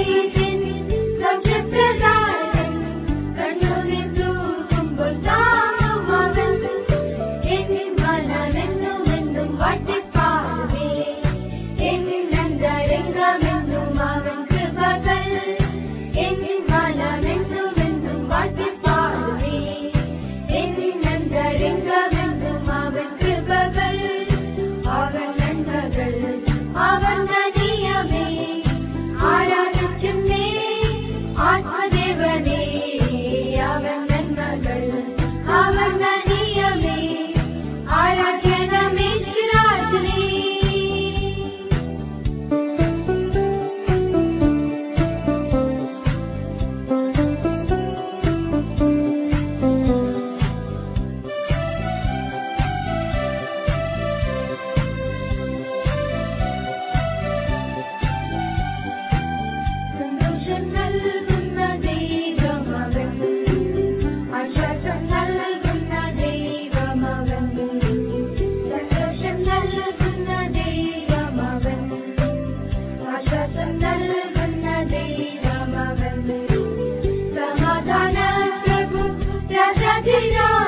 You. Hallelujah.